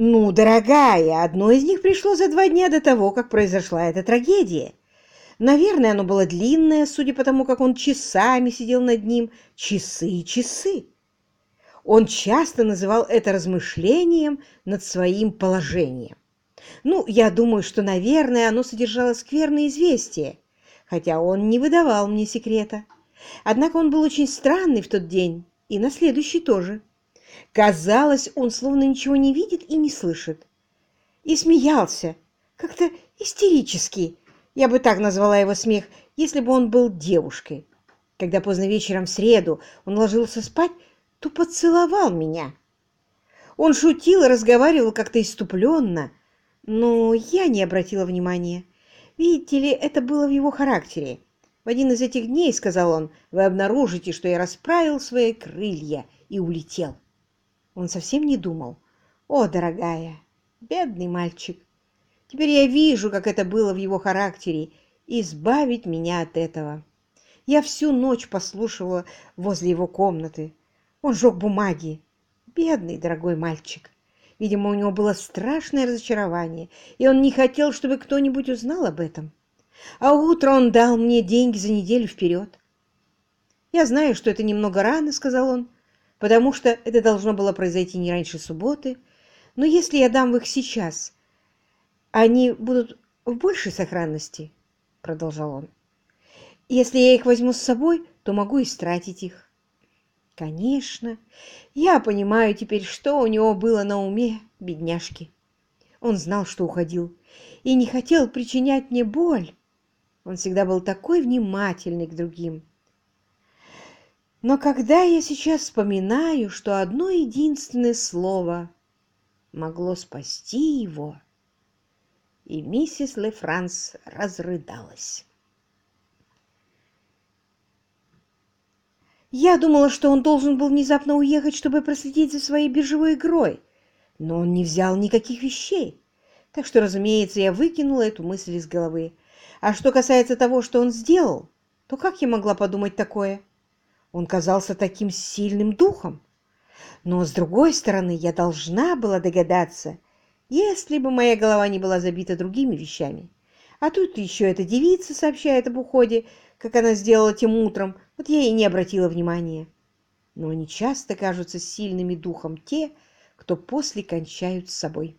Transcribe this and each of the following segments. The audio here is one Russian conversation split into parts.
Ну, дорогая, одно из них пришло за два дня до того, как произошла эта трагедия. Наверное, оно было длинное, судя по тому, как он часами сидел над ним. Часы и часы. Он часто называл это размышлением над своим положением. Ну, я думаю, что, наверное, оно содержало скверные известия, хотя он не выдавал мне секрета. Однако он был очень странный в тот день, и на следующий тоже. Казалось, он словно ничего не видит и не слышит. И смеялся, как-то истерически. Я бы так назвала его смех, если бы он был девушкой. Когда поздно вечером в среду он ложился спать, то поцеловал меня. Он шутил и разговаривал как-то иступленно, но я не обратила внимания. Видите ли, это было в его характере. В один из этих дней, сказал он, вы обнаружите, что я расправил свои крылья и улетел. Он совсем не думал. О, дорогая, бедный мальчик, теперь я вижу, как это было в его характере, избавить меня от этого. Я всю ночь послушала возле его комнаты. Он жег бумаги. Бедный, дорогой мальчик. Видимо, у него было страшное разочарование, и он не хотел, чтобы кто-нибудь узнал об этом. А утро он дал мне деньги за неделю вперед. «Я знаю, что это немного рано», — сказал он, потому что это должно было произойти не раньше субботы. Но если я дам их сейчас, они будут в большей сохранности, — продолжал он. Если я их возьму с собой, то могу истратить их. Конечно, я понимаю теперь, что у него было на уме, бедняжки. Он знал, что уходил, и не хотел причинять мне боль. Он всегда был такой внимательный к другим. Но когда я сейчас вспоминаю, что одно единственное слово могло спасти его, и миссис Лефранс разрыдалась. Я думала, что он должен был внезапно уехать, чтобы проследить за своей биржевой игрой, но он не взял никаких вещей. Так что, разумеется, я выкинула эту мысль из головы. А что касается того, что он сделал, то как я могла подумать такое? Он казался таким сильным духом. Но, с другой стороны, я должна была догадаться, если бы моя голова не была забита другими вещами. А тут еще эта девица сообщает об уходе, как она сделала тем утром, вот я и не обратила внимания. Но они часто кажутся сильными духом те, кто после кончают с собой.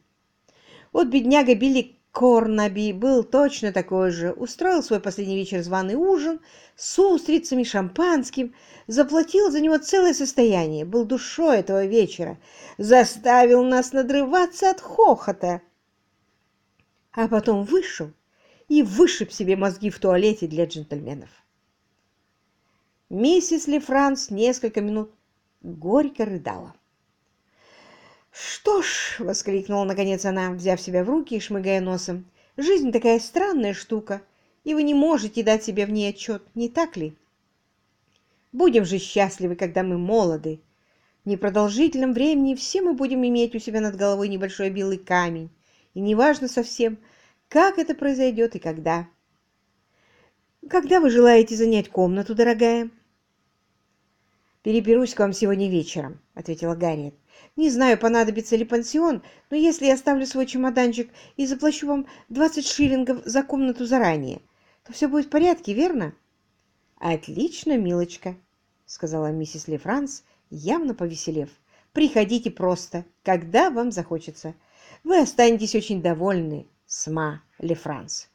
Вот бедняга Билли Корнаби был точно такой же. Устроил свой последний вечер званый ужин с устрицами, шампанским, заплатил за него целое состояние, был душой этого вечера, заставил нас надрываться от хохота. А потом вышел и вышиб себе мозги в туалете для джентльменов. Миссис Лефранс несколько минут горько рыдала. «Что ж», — воскликнула наконец она, взяв себя в руки и шмыгая носом, — «жизнь такая странная штука, и вы не можете дать себе в ней отчет, не так ли? Будем же счастливы, когда мы молоды. В непродолжительном времени все мы будем иметь у себя над головой небольшой белый камень, и неважно совсем, как это произойдет и когда». «Когда вы желаете занять комнату, дорогая?» «Переберусь к вам сегодня вечером», — ответила Гарриет. Не знаю, понадобится ли пансион, но если я оставлю свой чемоданчик и заплачу вам 20 шиллингов за комнату заранее, то все будет в порядке, верно? Отлично, милочка, сказала миссис Лефранс, явно повеселев. Приходите просто, когда вам захочется. Вы останетесь очень довольны, Сма Лефранс.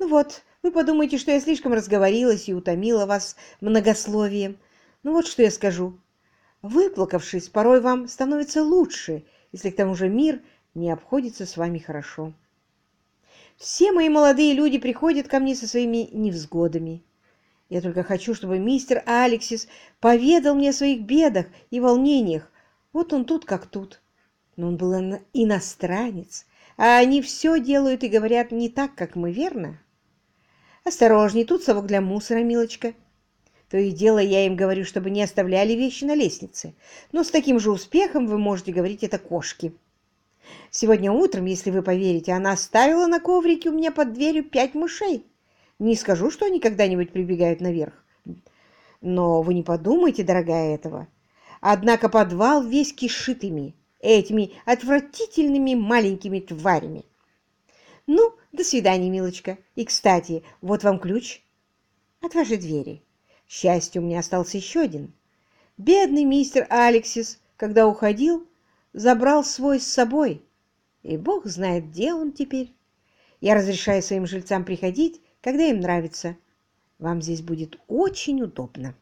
Ну вот, вы подумаете, что я слишком разговорилась и утомила вас многословием. Ну вот что я скажу. Выплакавшись, порой вам становится лучше, если к тому же мир не обходится с вами хорошо. Все мои молодые люди приходят ко мне со своими невзгодами. Я только хочу, чтобы мистер Алексис поведал мне о своих бедах и волнениях. Вот он тут как тут. Но он был иностранец, а они все делают и говорят не так, как мы, верно? Осторожней, тут совок для мусора, милочка. То и дело я им говорю, чтобы не оставляли вещи на лестнице. Но с таким же успехом вы можете говорить это кошке. Сегодня утром, если вы поверите, она оставила на коврике у меня под дверью пять мышей. Не скажу, что они когда-нибудь прибегают наверх. Но вы не подумайте, дорогая, этого. Однако подвал весь кишит ими. этими отвратительными маленькими тварями. Ну, до свидания, милочка. И, кстати, вот вам ключ от вашей двери. Счастью, у меня остался еще один. Бедный мистер Алексис, когда уходил, забрал свой с собой. И бог знает, где он теперь. Я разрешаю своим жильцам приходить, когда им нравится. Вам здесь будет очень удобно.